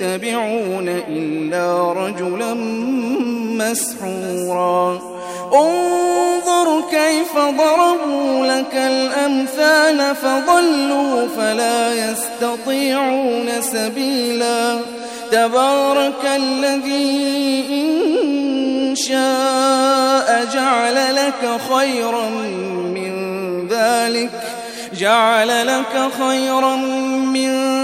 تتبعون إلا رجلا مسحورا. انظر كيف ضربوا لك الأمثال فضلوا فلا يستطيعون سبيلا. تبارك الذي إن شاء جعل لك خيرا من ذلك جعل لك خيرا من ذلك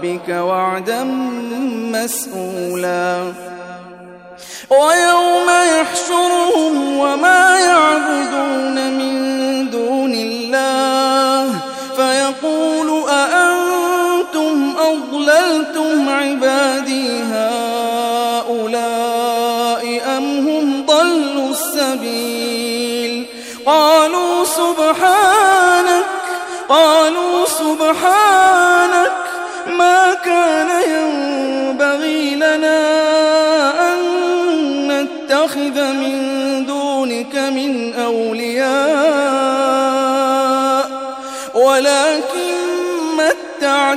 ربك وعدا مسئولا ويوم يحشرهم وما يعبدون من دون الله. فيقول أأنتم أضللتم عبادي هؤلاء أم هم ضلوا السبيل؟ قالوا سبحانك قالوا سبحانك.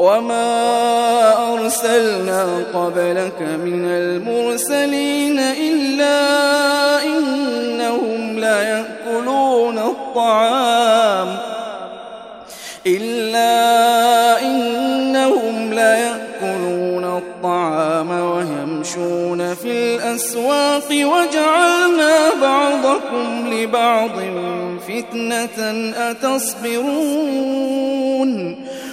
وما أرسلنا قبلك من المرسلين إلا إنهم لا يأكلون الطعام إلا إنهم لا يأكلون الطعام ويمشون في الأسواق وجعلنا بعضكم لبعض فتنة أتصبرون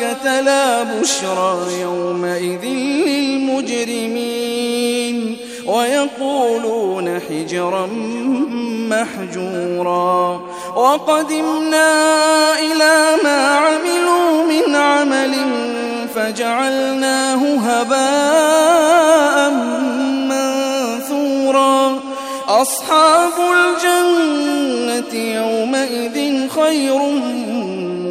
الملائكة لا بشرى يومئذ للمجرمين. ويقولون حجرا محجورا. وقدمنا إلى ما عملوا من عمل فجعلناه هباء منثورا. أصحاب الجنة يومئذ خير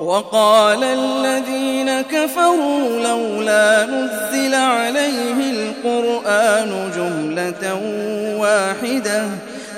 وقال الذين كفروا لولا نزل عليه القرآن جملة واحدة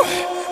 نوح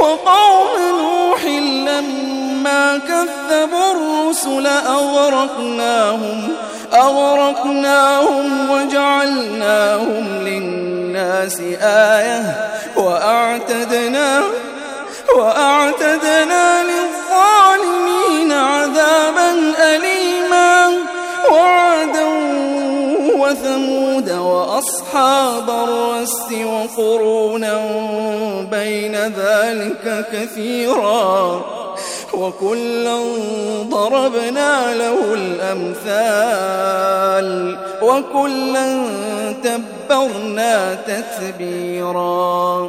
وقوم نوح لما كذبوا الرسل أغرقناهم أغرقناهم وجعلناهم للناس آية وأعتدنا وأعتدنا للظالمين عذابا أليما وعدا وثمود وأصحاب الرس وقرونا بين ذلك كثيرا وكلا ضربنا له الأمثال وكلا تبرنا تتبيرا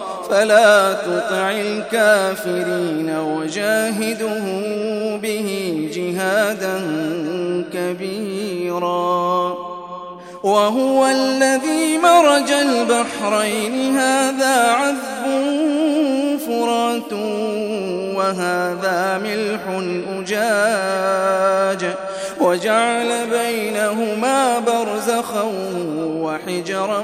فلا تطع الكافرين وجاهده به جهادا كبيرا. وهو الذي مرج البحرين هذا عذب فرات وهذا ملح أجاج. وجعل بينهما برزخا وحجرا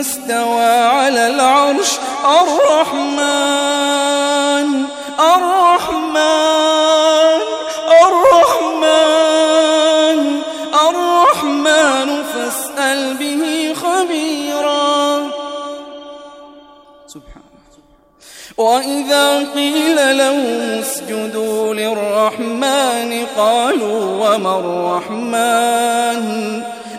استوى على العرش الرحمن الرحمن الرحمن الرحمن فاسأل به خبيرا. سبحان وإذا قيل لهم اسجدوا للرحمن قالوا وما الرحمن؟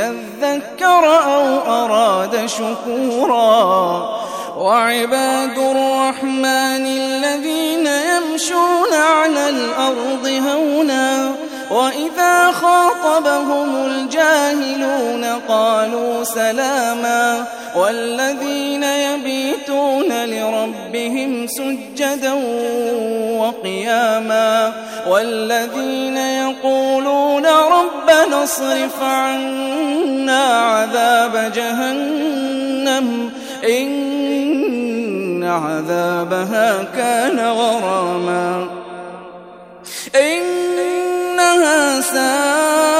يذكر أو أراد شكورا. وعباد الرحمن الذين يمشون على الأرض هونا وإذا خاطبهم قالوا سلاما والذين يبيتون لربهم سجدا وقياما والذين يقولون ربنا اصرف عنا عذاب جهنم إن عذابها كان غراما إنها ساءت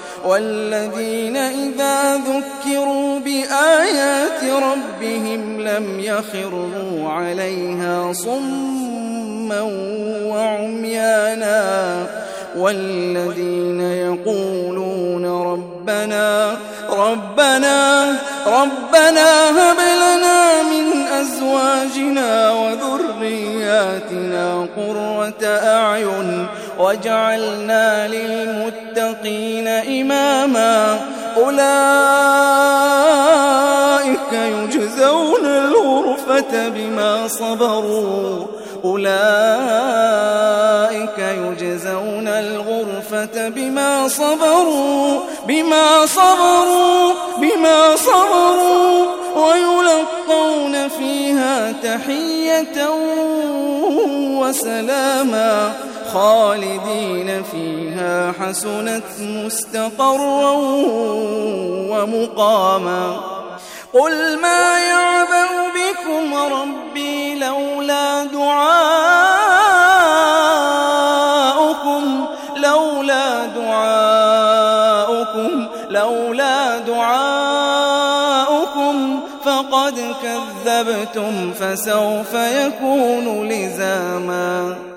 والذين إذا ذكروا بآيات ربهم لم يخروا عليها صما وعميانا والذين يقولون ربنا ربنا ربنا هب لنا من أزواجنا وذرياتنا قرة أعين واجعلنا للمتقين إماما. أولئك يجزون الغرفة بما صبروا. أولئك يجزون الغرفة بما صبروا بما صبروا بما تحية وسلاما خالدين فيها حسنت مستقرا ومقاما. قل ما يعبأ بكم ربي لولا دعاؤكم كذبتم فسوف يكون لزاما.